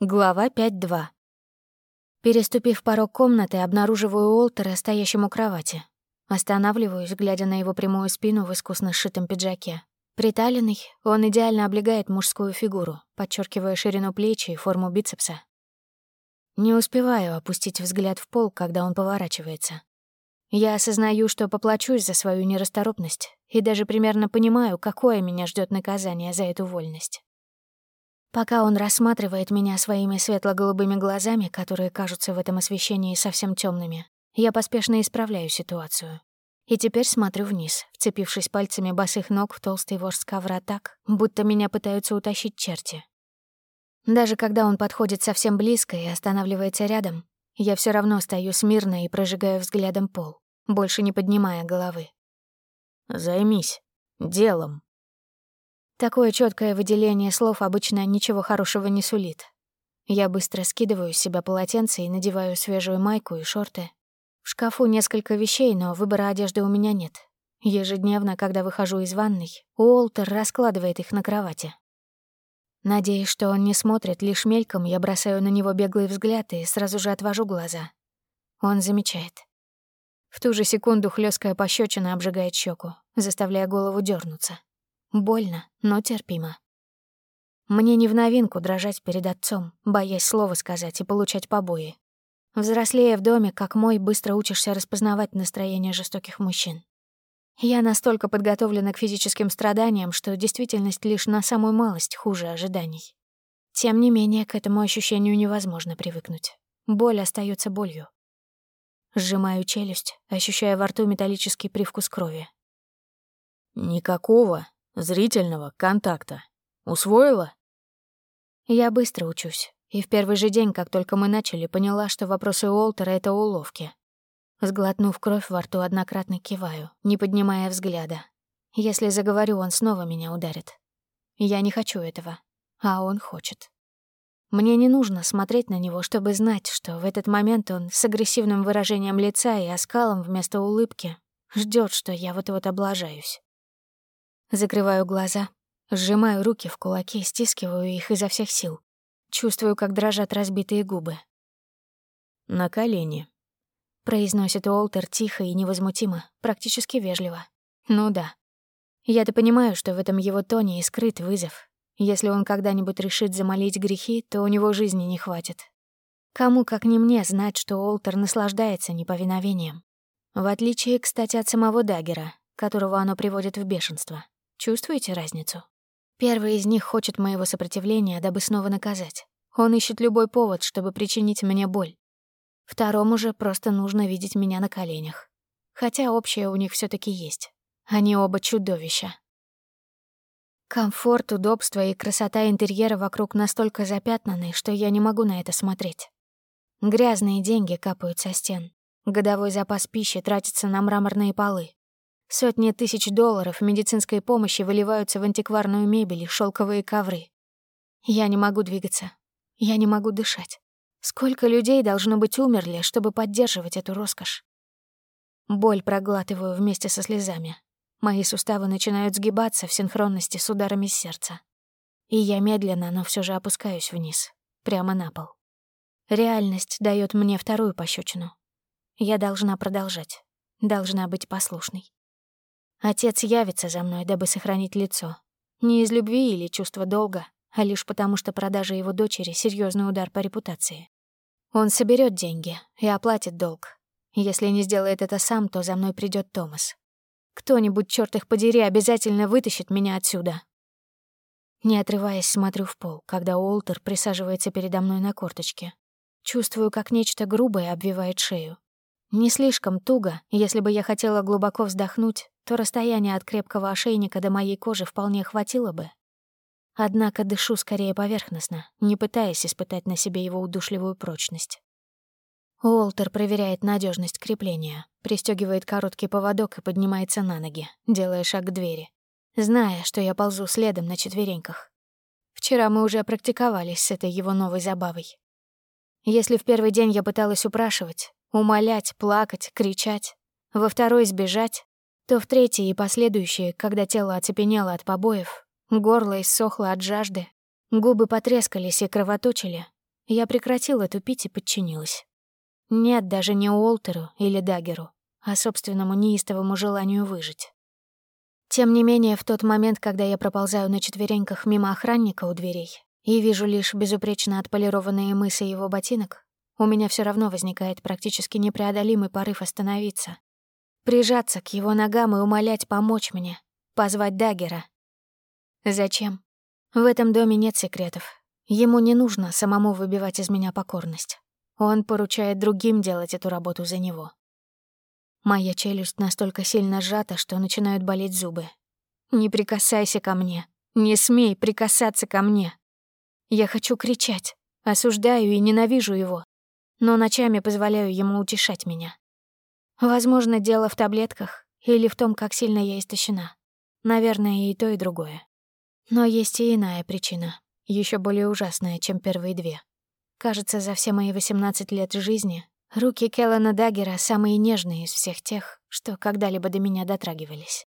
Глава 5.2. Переступив порог комнаты, обнаруживаю Уолтера, стоящим у кровати. Останавливаюсь, глядя на его прямую спину в искусно сшитом пиджаке. Приталенный, он идеально облегает мужскую фигуру, подчеркивая ширину плеч и форму бицепса. Не успеваю опустить взгляд в пол, когда он поворачивается. Я осознаю, что поплачусь за свою нерасторопность, и даже примерно понимаю, какое меня ждет наказание за эту вольность. Пока он рассматривает меня своими светло-голубыми глазами, которые кажутся в этом освещении совсем темными, я поспешно исправляю ситуацию. И теперь смотрю вниз, вцепившись пальцами босых ног в толстый ворс ковра так, будто меня пытаются утащить черти. Даже когда он подходит совсем близко и останавливается рядом, я все равно стою смирно и прожигаю взглядом пол, больше не поднимая головы. «Займись делом», Такое четкое выделение слов обычно ничего хорошего не сулит. Я быстро скидываю с себя полотенце и надеваю свежую майку и шорты. В шкафу несколько вещей, но выбора одежды у меня нет. Ежедневно, когда выхожу из ванной, Уолтер раскладывает их на кровати. Надеясь, что он не смотрит, лишь мельком я бросаю на него беглый взгляд и сразу же отвожу глаза. Он замечает. В ту же секунду хлёсткая пощечина обжигает щеку, заставляя голову дернуться. Больно, но терпимо. Мне не в новинку дрожать перед отцом, боясь слова сказать и получать побои. Взрослея в доме, как мой, быстро учишься распознавать настроение жестоких мужчин. Я настолько подготовлена к физическим страданиям, что действительность лишь на самую малость хуже ожиданий. Тем не менее, к этому ощущению невозможно привыкнуть. Боль остается болью. Сжимаю челюсть, ощущая во рту металлический привкус крови. «Никакого Зрительного контакта. Усвоила? Я быстро учусь. И в первый же день, как только мы начали, поняла, что вопросы Уолтера — это уловки. Сглотнув кровь во рту, однократно киваю, не поднимая взгляда. Если заговорю, он снова меня ударит. Я не хочу этого, а он хочет. Мне не нужно смотреть на него, чтобы знать, что в этот момент он с агрессивным выражением лица и оскалом вместо улыбки ждет, что я вот-вот облажаюсь. Закрываю глаза, сжимаю руки в кулаки, стискиваю их изо всех сил. Чувствую, как дрожат разбитые губы. «На колени», — произносит Уолтер тихо и невозмутимо, практически вежливо. «Ну да. Я-то понимаю, что в этом его тоне и скрыт вызов. Если он когда-нибудь решит замолить грехи, то у него жизни не хватит. Кому, как не мне, знать, что Уолтер наслаждается неповиновением? В отличие, кстати, от самого Даггера, которого оно приводит в бешенство. Чувствуете разницу? Первый из них хочет моего сопротивления, дабы снова наказать. Он ищет любой повод, чтобы причинить мне боль. Второму же просто нужно видеть меня на коленях. Хотя общее у них все таки есть. Они оба чудовища. Комфорт, удобство и красота интерьера вокруг настолько запятнаны, что я не могу на это смотреть. Грязные деньги капают со стен. Годовой запас пищи тратится на мраморные полы. Сотни тысяч долларов медицинской помощи выливаются в антикварную мебель и шелковые ковры. Я не могу двигаться. Я не могу дышать. Сколько людей должно быть умерли, чтобы поддерживать эту роскошь? Боль проглатываю вместе со слезами. Мои суставы начинают сгибаться в синхронности с ударами сердца. И я медленно, но все же опускаюсь вниз, прямо на пол. Реальность дает мне вторую пощечину. Я должна продолжать, должна быть послушной. Отец явится за мной, дабы сохранить лицо. Не из любви или чувства долга, а лишь потому, что продажа его дочери — серьезный удар по репутации. Он соберет деньги и оплатит долг. Если не сделает это сам, то за мной придет Томас. Кто-нибудь, черт их подери, обязательно вытащит меня отсюда. Не отрываясь, смотрю в пол, когда Уолтер присаживается передо мной на корточке. Чувствую, как нечто грубое обвивает шею. Не слишком туго, если бы я хотела глубоко вздохнуть, то расстояние от крепкого ошейника до моей кожи вполне хватило бы. Однако дышу скорее поверхностно, не пытаясь испытать на себе его удушливую прочность. Уолтер проверяет надежность крепления, пристегивает короткий поводок и поднимается на ноги, делая шаг к двери, зная, что я ползу следом на четвереньках. Вчера мы уже практиковались с этой его новой забавой. Если в первый день я пыталась упрашивать, умолять, плакать, кричать, во второй сбежать, то в третьей и последующие, когда тело оцепенело от побоев, горло иссохло от жажды, губы потрескались и кровоточили, я прекратила тупить и подчинилась. Нет, даже не Уолтеру или Даггеру, а собственному неистовому желанию выжить. Тем не менее, в тот момент, когда я проползаю на четвереньках мимо охранника у дверей и вижу лишь безупречно отполированные мысы его ботинок, у меня все равно возникает практически непреодолимый порыв остановиться. Прижаться к его ногам и умолять помочь мне, позвать Даггера. Зачем? В этом доме нет секретов. Ему не нужно самому выбивать из меня покорность. Он поручает другим делать эту работу за него. Моя челюсть настолько сильно сжата, что начинают болеть зубы. «Не прикасайся ко мне! Не смей прикасаться ко мне!» Я хочу кричать, осуждаю и ненавижу его, но ночами позволяю ему утешать меня. Возможно, дело в таблетках или в том, как сильно я истощена. Наверное, и то, и другое. Но есть и иная причина, еще более ужасная, чем первые две. Кажется, за все мои 18 лет жизни руки Келлана Даггера самые нежные из всех тех, что когда-либо до меня дотрагивались.